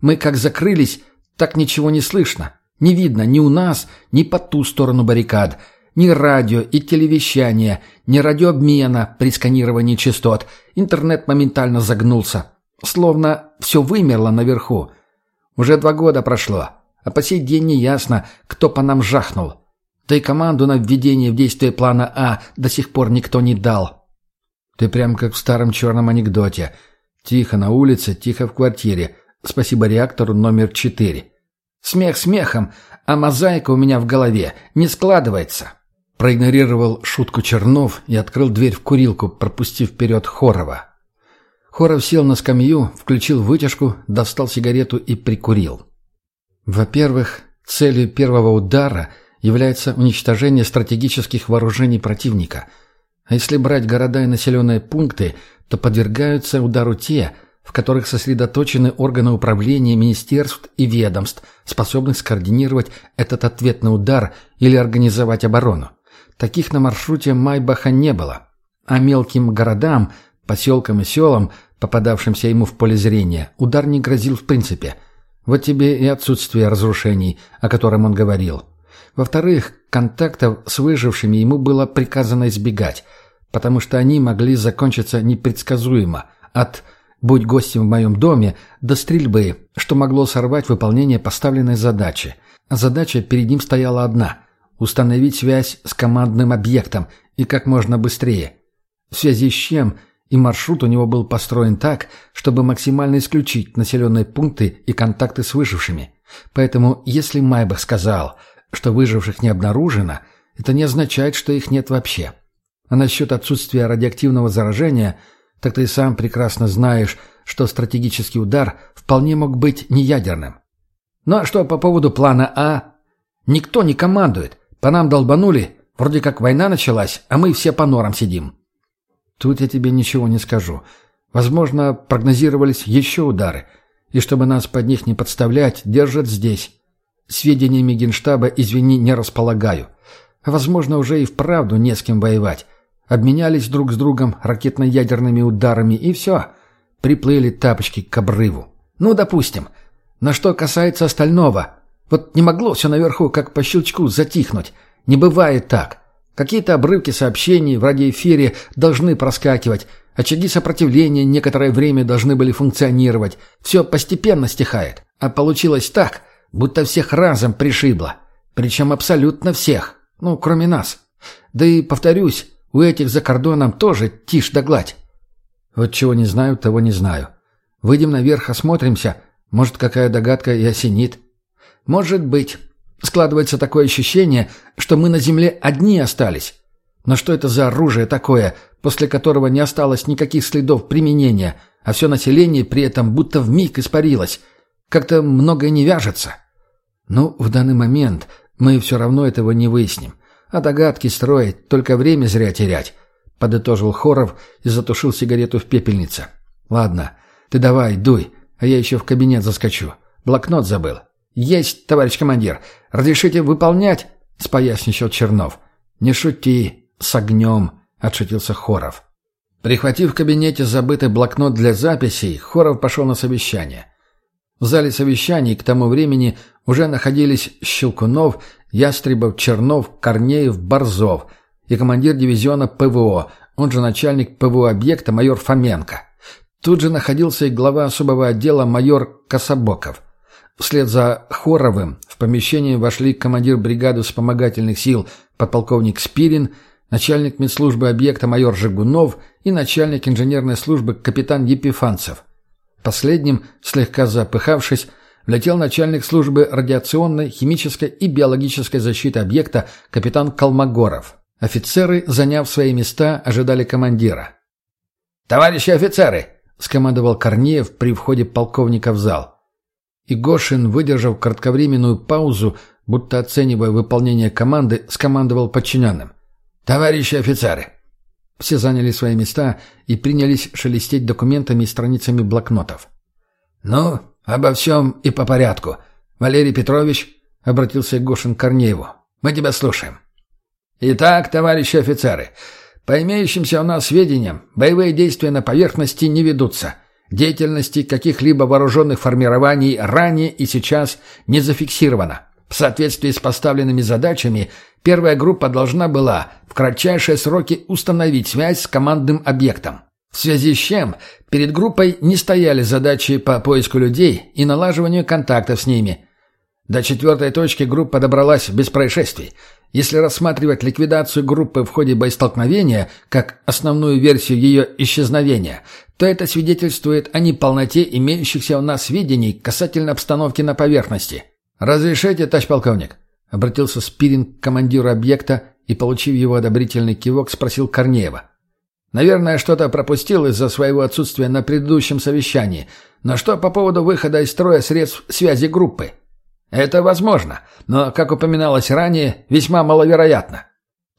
Мы как закрылись, так ничего не слышно. Не видно ни у нас, ни по ту сторону баррикад. Ни радио и телевещания, ни радиообмена при сканировании частот. Интернет моментально загнулся. Словно все вымерло наверху. Уже два года прошло, а по сей день не ясно, кто по нам жахнул. Да и команду на введение в действие плана А до сих пор никто не дал. Ты прям как в старом черном анекдоте. Тихо на улице, тихо в квартире. Спасибо реактору номер четыре. Смех смехом, а мозаика у меня в голове не складывается. Проигнорировал шутку Чернов и открыл дверь в курилку, пропустив вперед Хорова. Хоров сел на скамью, включил вытяжку, достал сигарету и прикурил. Во-первых, целью первого удара является уничтожение стратегических вооружений противника. А если брать города и населенные пункты, то подвергаются удару те, в которых сосредоточены органы управления министерств и ведомств, способных скоординировать этот ответный удар или организовать оборону. Таких на маршруте Майбаха не было. А мелким городам, поселкам и селам, попадавшимся ему в поле зрения, удар не грозил в принципе. Вот тебе и отсутствие разрушений, о котором он говорил. Во-вторых, контактов с выжившими ему было приказано избегать, потому что они могли закончиться непредсказуемо, от «будь гостем в моем доме» до стрельбы, что могло сорвать выполнение поставленной задачи. Задача перед ним стояла одна – установить связь с командным объектом и как можно быстрее. В связи с чем и маршрут у него был построен так, чтобы максимально исключить населенные пункты и контакты с выжившими. Поэтому, если Майбах сказал – что выживших не обнаружено, это не означает, что их нет вообще. А насчет отсутствия радиоактивного заражения, так ты сам прекрасно знаешь, что стратегический удар вполне мог быть неядерным. Ну а что по поводу плана А? Никто не командует. По нам долбанули, вроде как война началась, а мы все по норам сидим. Тут я тебе ничего не скажу. Возможно, прогнозировались еще удары, и чтобы нас под них не подставлять, держат здесь. Сведениями Генштаба, извини, не располагаю. Возможно, уже и вправду не с кем воевать. Обменялись друг с другом ракетно-ядерными ударами, и все. Приплыли тапочки к обрыву. Ну, допустим. Но что касается остального, вот не могло все наверху, как по щелчку, затихнуть. Не бывает так. Какие-то обрывки сообщений в радиоэфире должны проскакивать, очаги сопротивления некоторое время должны были функционировать. Все постепенно стихает. А получилось так, Будто всех разом пришибло. Причем абсолютно всех. Ну, кроме нас. Да и, повторюсь, у этих за кордоном тоже тишь да гладь. Вот чего не знаю, того не знаю. Выйдем наверх, осмотримся. Может, какая догадка и осенит. Может быть. Складывается такое ощущение, что мы на земле одни остались. Но что это за оружие такое, после которого не осталось никаких следов применения, а все население при этом будто вмиг испарилось? Как-то многое не вяжется. Ну, в данный момент мы все равно этого не выясним. А догадки строить, только время зря терять. Подытожил Хоров и затушил сигарету в пепельнице. Ладно, ты давай, дуй, а я еще в кабинет заскочу. Блокнот забыл. Есть, товарищ командир. Разрешите выполнять? Споясничал Чернов. Не шути, с огнем, отшутился Хоров. Прихватив в кабинете забытый блокнот для записей, Хоров пошел на совещание. В зале совещаний к тому времени уже находились Щелкунов, Ястребов, Чернов, Корнеев, Борзов и командир дивизиона ПВО, он же начальник ПВО-объекта майор Фоменко. Тут же находился и глава особого отдела майор Кособоков. Вслед за Хоровым в помещение вошли командир бригады вспомогательных сил подполковник Спирин, начальник медслужбы объекта майор Жигунов и начальник инженерной службы капитан Епифанцев – Последним, слегка запыхавшись, влетел начальник службы радиационной, химической и биологической защиты объекта капитан Колмогоров. Офицеры, заняв свои места, ожидали командира. «Товарищи офицеры!» — скомандовал Корнеев при входе полковника в зал. И Гошин, выдержав кратковременную паузу, будто оценивая выполнение команды, скомандовал подчиненным. «Товарищи офицеры, все заняли свои места и принялись шелестеть документами и страницами блокнотов. «Ну, обо всем и по порядку. Валерий Петрович», — обратился Гошин к Корнееву, — «мы тебя слушаем». «Итак, товарищи офицеры, по имеющимся у нас сведениям, боевые действия на поверхности не ведутся. Деятельности каких-либо вооруженных формирований ранее и сейчас не зафиксировано. В соответствии с поставленными задачами, первая группа должна была в кратчайшие сроки установить связь с командным объектом. В связи с чем перед группой не стояли задачи по поиску людей и налаживанию контактов с ними. До четвертой точки группа добралась без происшествий. Если рассматривать ликвидацию группы в ходе боестолкновения как основную версию ее исчезновения, то это свидетельствует о неполноте имеющихся у нас сведений касательно обстановки на поверхности. «Разрешите, товарищ полковник?» — обратился Спирин к командиру объекта и, получив его одобрительный кивок, спросил Корнеева. «Наверное, что-то пропустил из-за своего отсутствия на предыдущем совещании. Но что по поводу выхода из строя средств связи группы?» «Это возможно, но, как упоминалось ранее, весьма маловероятно».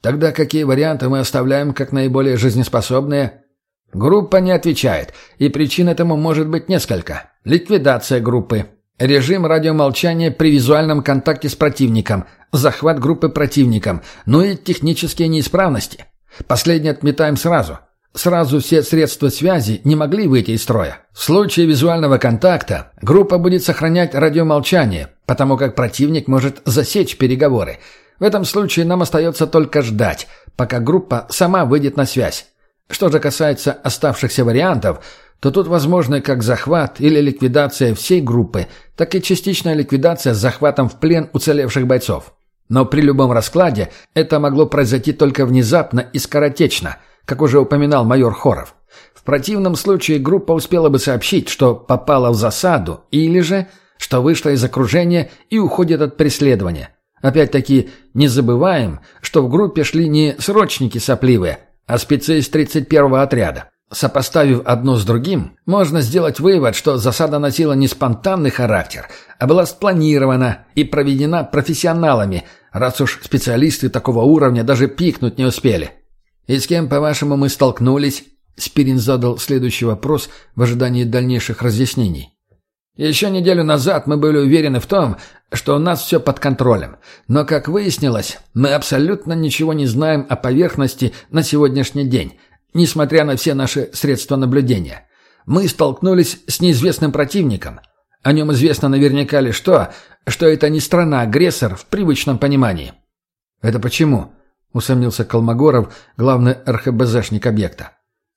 Тогда какие варианты мы оставляем как наиболее жизнеспособные? Группа не отвечает, и причин этому может быть несколько. Ликвидация группы, режим радиомолчания при визуальном контакте с противником, захват группы противником, ну и технические неисправности. Последнее отметаем сразу. Сразу все средства связи не могли выйти из строя. В случае визуального контакта группа будет сохранять радиомолчание, потому как противник может засечь переговоры. В этом случае нам остается только ждать, пока группа сама выйдет на связь. Что же касается оставшихся вариантов, то тут возможны как захват или ликвидация всей группы, так и частичная ликвидация с захватом в плен уцелевших бойцов. Но при любом раскладе это могло произойти только внезапно и скоротечно – как уже упоминал майор Хоров. В противном случае группа успела бы сообщить, что попала в засаду, или же, что вышла из окружения и уходит от преследования. Опять-таки, не забываем, что в группе шли не срочники сопливые, а спецы из 31-го отряда. Сопоставив одно с другим, можно сделать вывод, что засада носила не спонтанный характер, а была спланирована и проведена профессионалами, раз уж специалисты такого уровня даже пикнуть не успели. «И с кем, по-вашему, мы столкнулись?» Спирин задал следующий вопрос в ожидании дальнейших разъяснений. «Еще неделю назад мы были уверены в том, что у нас все под контролем. Но, как выяснилось, мы абсолютно ничего не знаем о поверхности на сегодняшний день, несмотря на все наши средства наблюдения. Мы столкнулись с неизвестным противником. О нем известно наверняка лишь то, что это не страна-агрессор в привычном понимании». «Это почему?» — усомнился Колмогоров, главный РХБЗшник объекта.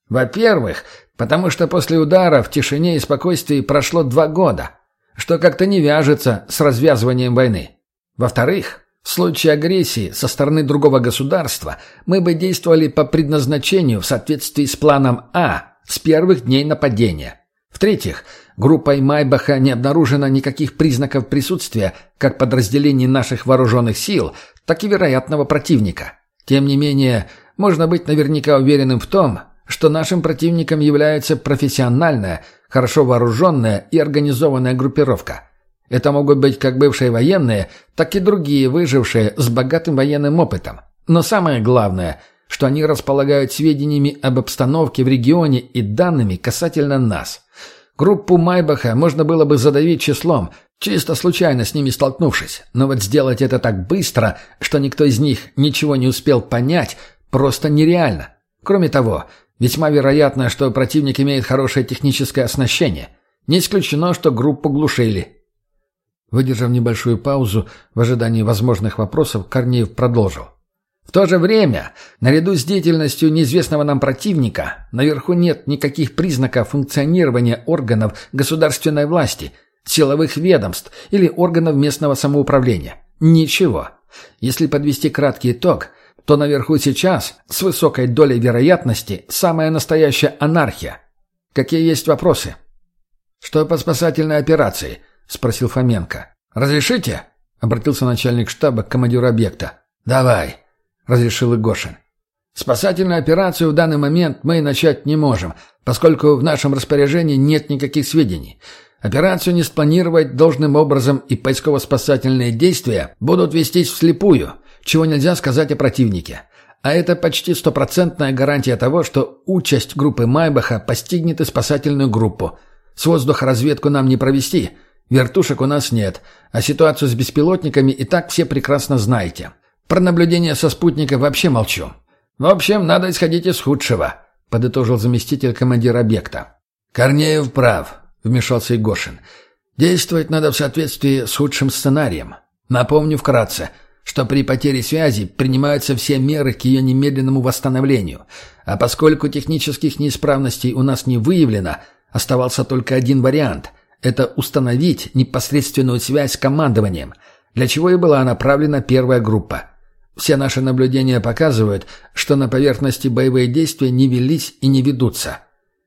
«Во-первых, потому что после удара в тишине и спокойствии прошло два года, что как-то не вяжется с развязыванием войны. Во-вторых, в случае агрессии со стороны другого государства мы бы действовали по предназначению в соответствии с планом А с первых дней нападения. В-третьих, группой Майбаха не обнаружено никаких признаков присутствия как подразделений наших вооруженных сил, так и вероятного противника». Тем не менее, можно быть наверняка уверенным в том, что нашим противником является профессиональная, хорошо вооруженная и организованная группировка. Это могут быть как бывшие военные, так и другие выжившие с богатым военным опытом. Но самое главное, что они располагают сведениями об обстановке в регионе и данными касательно нас. Группу Майбаха можно было бы задавить числом, чисто случайно с ними столкнувшись, но вот сделать это так быстро, что никто из них ничего не успел понять, просто нереально. Кроме того, весьма вероятно, что противник имеет хорошее техническое оснащение. Не исключено, что группу глушили. Выдержав небольшую паузу в ожидании возможных вопросов, Корнеев продолжил. В то же время, наряду с деятельностью неизвестного нам противника, наверху нет никаких признаков функционирования органов государственной власти, силовых ведомств или органов местного самоуправления. Ничего. Если подвести краткий итог, то наверху сейчас, с высокой долей вероятности, самая настоящая анархия. Какие есть вопросы? «Что по спасательной операции?» – спросил Фоменко. «Разрешите?» – обратился начальник штаба к командиру объекта. «Давай», — разрешил Игошин. «Спасательную операцию в данный момент мы начать не можем, поскольку в нашем распоряжении нет никаких сведений. Операцию не спланировать должным образом, и поисково-спасательные действия будут вестись вслепую, чего нельзя сказать о противнике. А это почти стопроцентная гарантия того, что участь группы Майбаха постигнет и спасательную группу. С воздуха разведку нам не провести, вертушек у нас нет, а ситуацию с беспилотниками и так все прекрасно знаете. Про наблюдение со спутника вообще молчу. В общем, надо исходить из худшего, подытожил заместитель командира объекта. Корнеев прав, вмешался Егошин. Действовать надо в соответствии с худшим сценарием. Напомню вкратце, что при потере связи принимаются все меры к ее немедленному восстановлению, а поскольку технических неисправностей у нас не выявлено, оставался только один вариант – это установить непосредственную связь с командованием, для чего и была направлена первая группа – все наши наблюдения показывают, что на поверхности боевые действия не велись и не ведутся.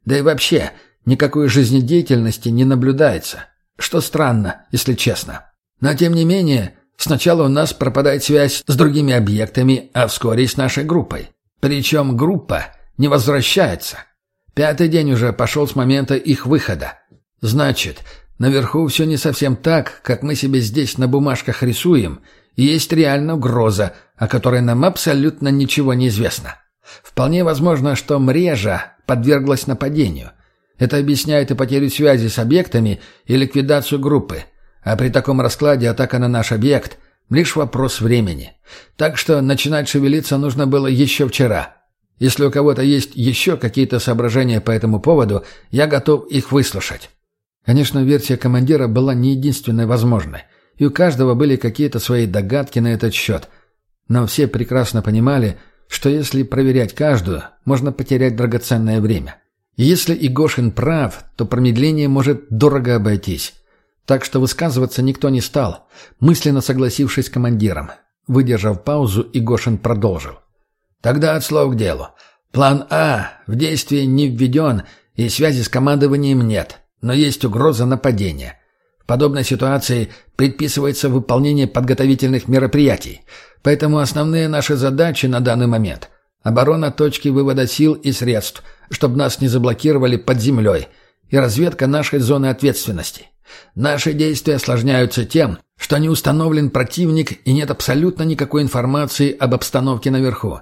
Да и вообще, никакой жизнедеятельности не наблюдается. Что странно, если честно. Но тем не менее, сначала у нас пропадает связь с другими объектами, а вскоре с нашей группой. Причем группа не возвращается. Пятый день уже пошел с момента их выхода. Значит, наверху все не совсем так, как мы себе здесь на бумажках рисуем – есть реальная угроза, о которой нам абсолютно ничего не известно. Вполне возможно, что мрежа подверглась нападению. Это объясняет и потерю связи с объектами, и ликвидацию группы. А при таком раскладе атака на наш объект – лишь вопрос времени. Так что начинать шевелиться нужно было еще вчера. Если у кого-то есть еще какие-то соображения по этому поводу, я готов их выслушать. Конечно, версия командира была не единственной возможной, и у каждого были какие-то свои догадки на этот счет. Но все прекрасно понимали, что если проверять каждую, можно потерять драгоценное время. И если Игошин прав, то промедление может дорого обойтись. Так что высказываться никто не стал, мысленно согласившись с командиром. Выдержав паузу, Игошин продолжил. Тогда от слов к делу. План А в действие не введен, и связи с командованием нет, но есть угроза нападения. В подобной ситуации предписывается выполнение подготовительных мероприятий, поэтому основные наши задачи на данный момент – оборона точки вывода сил и средств, чтобы нас не заблокировали под землей, и разведка нашей зоны ответственности. Наши действия осложняются тем, что не установлен противник и нет абсолютно никакой информации об обстановке наверху.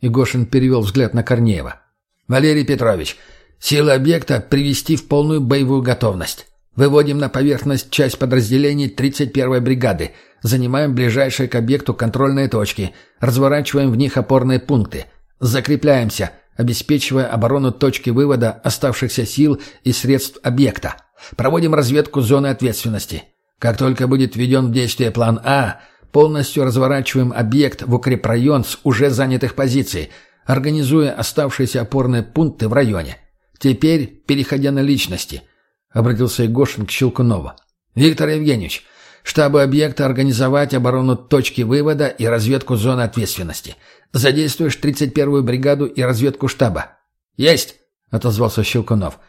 Егошин перевел взгляд на Корнеева. «Валерий Петрович, силы объекта привести в полную боевую готовность. Выводим на поверхность часть подразделений 31-й бригады, занимаем ближайшие к объекту контрольные точки, разворачиваем в них опорные пункты. Закрепляемся, обеспечивая оборону точки вывода оставшихся сил и средств объекта. Проводим разведку зоны ответственности. Как только будет введен в действие план А, Полностью разворачиваем объект в укрепрайон с уже занятых позиций, организуя оставшиеся опорные пункты в районе. Теперь, переходя на личности, обратился Егошин к Щелкунову. Виктор Евгеньевич, штабы объекта организовать оборону точки вывода и разведку зоны ответственности. Задействуешь 31-ю бригаду и разведку штаба. Есть, отозвался Щелкунов.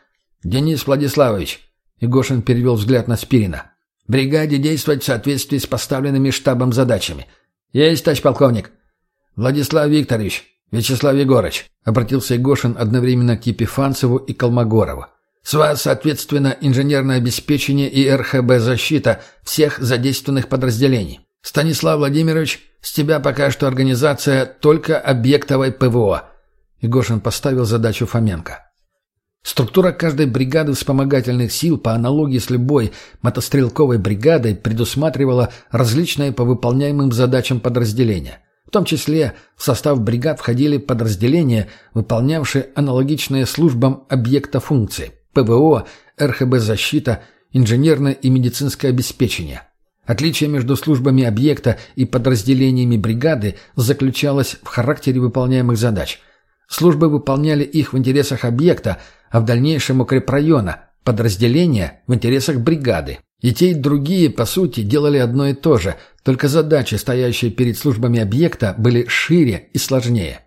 Денис Владиславович, Егошин перевел взгляд на Спирина. Бригаде действовать в соответствии с поставленными штабом задачами. Есть, товарищ полковник. Владислав Викторович, Вячеслав Егорович, обратился Егошин одновременно к Епифанцеву и Колмогорову. С вас, соответственно, инженерное обеспечение и РХБ-защита всех задействованных подразделений. Станислав Владимирович, с тебя пока что организация только объектовой ПВО. Егошин поставил задачу Фоменко. Структура каждой бригады вспомогательных сил по аналогии с любой мотострелковой бригадой предусматривала различные по выполняемым задачам подразделения. В том числе в состав бригад входили подразделения, выполнявшие аналогичные службам объекта функции – ПВО, РХБ-защита, инженерное и медицинское обеспечение. Отличие между службами объекта и подразделениями бригады заключалось в характере выполняемых задач. Службы выполняли их в интересах объекта – а в дальнейшем укрепрайона, подразделения в интересах бригады. И те, и другие, по сути, делали одно и то же, только задачи, стоящие перед службами объекта, были шире и сложнее.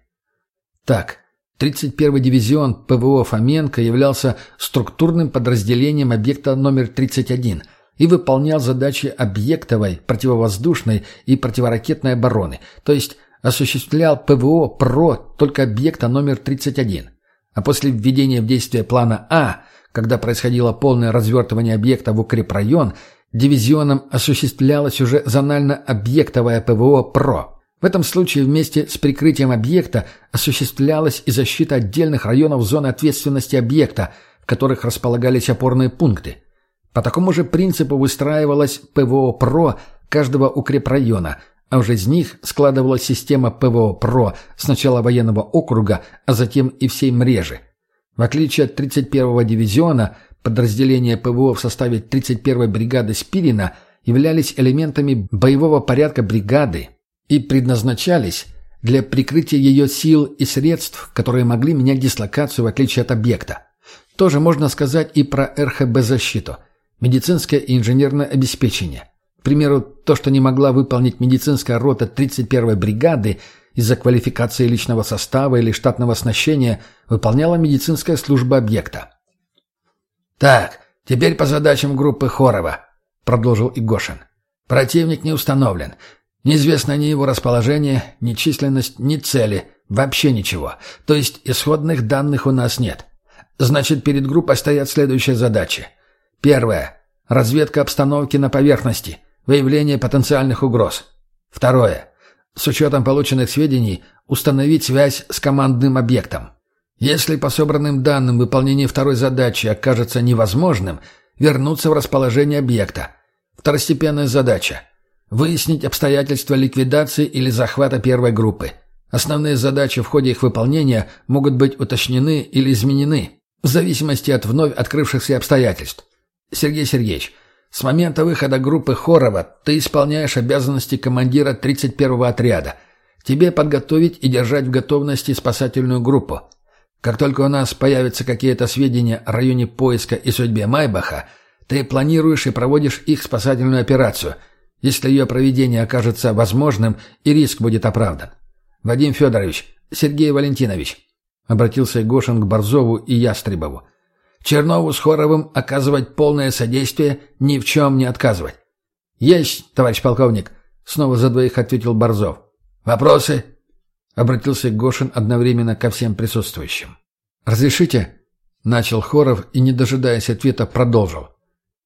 Так, 31-й дивизион ПВО Фоменко являлся структурным подразделением объекта номер 31 и выполнял задачи объектовой, противовоздушной и противоракетной обороны, то есть осуществлял ПВО ПРО только объекта номер 31. А после введения в действие плана А, когда происходило полное развертывание объекта в укрепрайон, дивизионом осуществлялось уже зонально-объектовое ПВО ПРО. В этом случае вместе с прикрытием объекта осуществлялась и защита отдельных районов зоны ответственности объекта, в которых располагались опорные пункты. По такому же принципу выстраивалось ПВО ПРО каждого укрепрайона – а уже из них складывалась система ПВО-ПРО сначала военного округа, а затем и всей мрежи. В отличие от 31-го дивизиона, подразделения ПВО в составе 31-й бригады Спирина являлись элементами боевого порядка бригады и предназначались для прикрытия ее сил и средств, которые могли менять дислокацию в отличие от объекта. Тоже можно сказать и про РХБ-защиту, медицинское и инженерное обеспечение – примеру, то, что не могла выполнить медицинская рота 31-й бригады из-за квалификации личного состава или штатного оснащения, выполняла медицинская служба объекта. «Так, теперь по задачам группы Хорова», — продолжил Игошин. «Противник не установлен. Неизвестно ни его расположение, ни численность, ни цели, вообще ничего. То есть исходных данных у нас нет. Значит, перед группой стоят следующие задачи. Первое. Разведка обстановки на поверхности. Выявление потенциальных угроз. Второе. С учетом полученных сведений установить связь с командным объектом. Если по собранным данным выполнение второй задачи окажется невозможным, вернуться в расположение объекта. Второстепенная задача – выяснить обстоятельства ликвидации или захвата первой группы. Основные задачи в ходе их выполнения могут быть уточнены или изменены, в зависимости от вновь открывшихся обстоятельств. Сергей Сергеевич, с момента выхода группы Хорова ты исполняешь обязанности командира 31-го отряда. Тебе подготовить и держать в готовности спасательную группу. Как только у нас появятся какие-то сведения о районе поиска и судьбе Майбаха, ты планируешь и проводишь их спасательную операцию, если ее проведение окажется возможным и риск будет оправдан. Вадим Федорович, Сергей Валентинович, обратился Гошин к Борзову и Ястребову. Чернову с Хоровым оказывать полное содействие, ни в чем не отказывать. «Есть, товарищ полковник», — снова за двоих ответил Борзов. «Вопросы?» Обратился Гошин одновременно ко всем присутствующим. «Разрешите?» — начал Хоров и, не дожидаясь ответа, продолжил.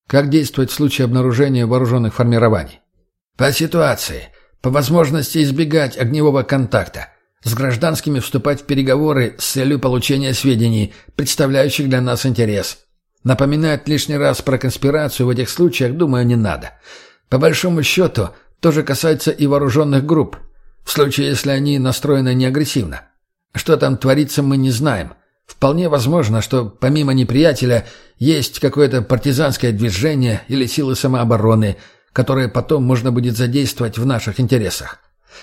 «Как действовать в случае обнаружения вооруженных формирований?» «По ситуации. По возможности избегать огневого контакта. С гражданскими вступать в переговоры с целью получения сведений, представляющих для нас интерес. Напоминать лишний раз про конспирацию в этих случаях, думаю, не надо. По большому счету, тоже касается и вооруженных групп, в случае, если они настроены неагрессивно. Что там творится, мы не знаем. Вполне возможно, что помимо неприятеля есть какое-то партизанское движение или силы самообороны, которые потом можно будет задействовать в наших интересах.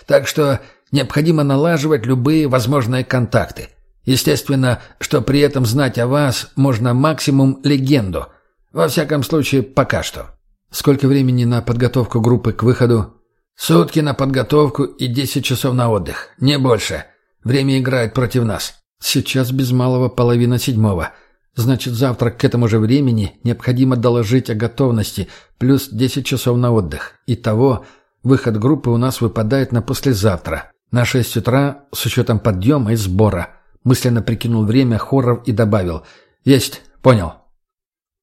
Так что необходимо налаживать любые возможные контакты. Естественно, что при этом знать о вас можно максимум легенду. Во всяком случае, пока что. Сколько времени на подготовку группы к выходу? Сутки на подготовку и десять часов на отдых. Не больше. Время играет против нас. Сейчас без малого половина седьмого. Значит, завтра к этому же времени необходимо доложить о готовности, плюс десять часов на отдых. Итого, выход группы у нас выпадает на послезавтра. На шесть утра, с учетом подъема и сбора. Мысленно прикинул время Хоров и добавил. «Есть, понял».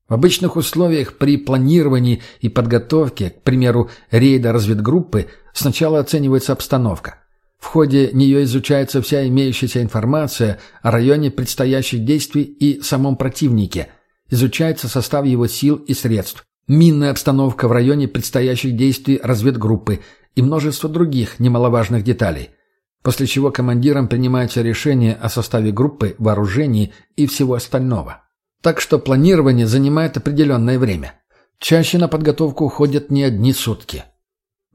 В обычных условиях при планировании и подготовке, к примеру, рейда разведгруппы, сначала оценивается обстановка. В ходе нее изучается вся имеющаяся информация о районе предстоящих действий и самом противнике. Изучается состав его сил и средств. Минная обстановка в районе предстоящих действий разведгруппы и множество других немаловажных деталей. После чего командиром принимается решение о составе группы, вооружении и всего остального. Так что планирование занимает определенное время. Чаще на подготовку уходят не одни сутки.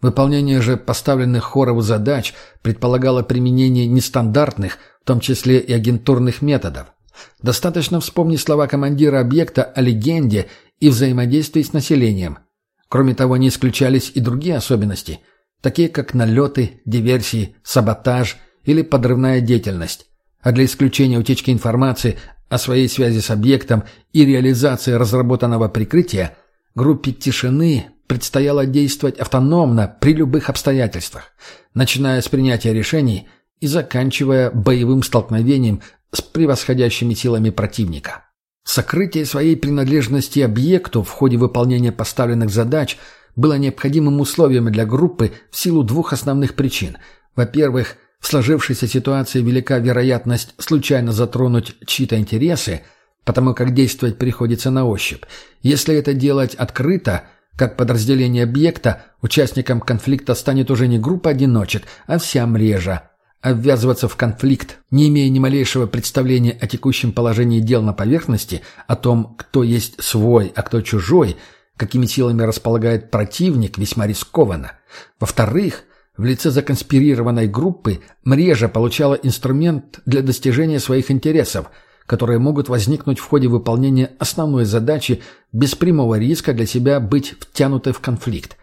Выполнение же поставленных Хорову задач предполагало применение нестандартных, в том числе и агентурных методов. Достаточно вспомнить слова командира объекта о легенде и взаимодействии с населением. Кроме того, не исключались и другие особенности, такие как налеты, диверсии, саботаж или подрывная деятельность. А для исключения утечки информации о своей связи с объектом и реализации разработанного прикрытия, группе «Тишины» предстояло действовать автономно при любых обстоятельствах, начиная с принятия решений и заканчивая боевым столкновением с превосходящими силами противника. Сокрытие своей принадлежности объекту в ходе выполнения поставленных задач было необходимым условием для группы в силу двух основных причин. Во-первых, в сложившейся ситуации велика вероятность случайно затронуть чьи-то интересы, потому как действовать приходится на ощупь. Если это делать открыто, как подразделение объекта, участником конфликта станет уже не группа одиночек, а вся мрежа. А ввязываться в конфликт, не имея ни малейшего представления о текущем положении дел на поверхности, о том, кто есть свой, а кто чужой, какими силами располагает противник, весьма рискованно. Во-вторых, в лице законспирированной группы мрежа получала инструмент для достижения своих интересов, которые могут возникнуть в ходе выполнения основной задачи без прямого риска для себя быть втянутой в конфликт.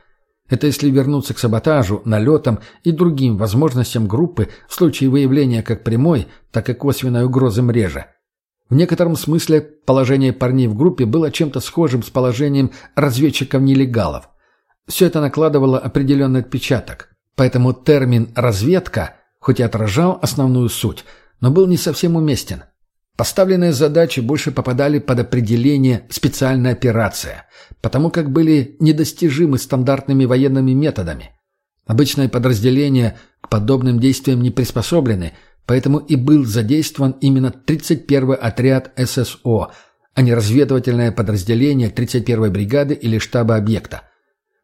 Это если вернуться к саботажу, налетам и другим возможностям группы в случае выявления как прямой, так и косвенной угрозы мрежи. В некотором смысле положение парней в группе было чем-то схожим с положением разведчиков-нелегалов. Все это накладывало определенный отпечаток. Поэтому термин «разведка» хоть и отражал основную суть, но был не совсем уместен. Поставленные задачи больше попадали под определение «специальная операция», потому как были недостижимы стандартными военными методами. Обычные подразделения к подобным действиям не приспособлены, поэтому и был задействован именно 31-й отряд ССО, а не разведывательное подразделение 31-й бригады или штаба объекта.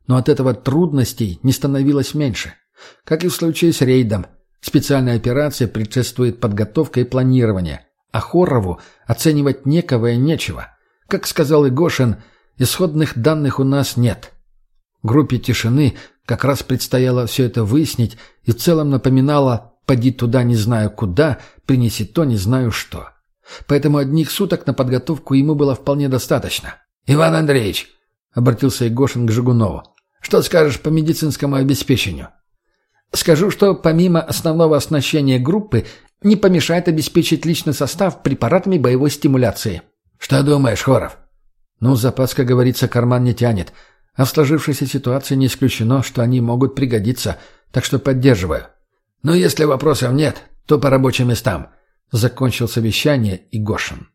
Но от этого трудностей не становилось меньше. Как и в случае с рейдом, специальная операция предшествует подготовка и планирование, а Хорову оценивать некого и нечего. Как сказал Игошин, исходных данных у нас нет. Группе тишины как раз предстояло все это выяснить и в целом напоминало «поди туда не знаю куда, принеси то не знаю что». Поэтому одних суток на подготовку ему было вполне достаточно. «Иван Андреевич», — обратился Егошин к Жигунову, — «что скажешь по медицинскому обеспечению?» «Скажу, что помимо основного оснащения группы не помешает обеспечить личный состав препаратами боевой стимуляции». «Что думаешь, Хоров?» «Ну, запас, как говорится, карман не тянет. А в сложившейся ситуации не исключено, что они могут пригодиться, так что поддерживаю. Но если вопросов нет, то по рабочим местам. Закончил совещание и Гошин.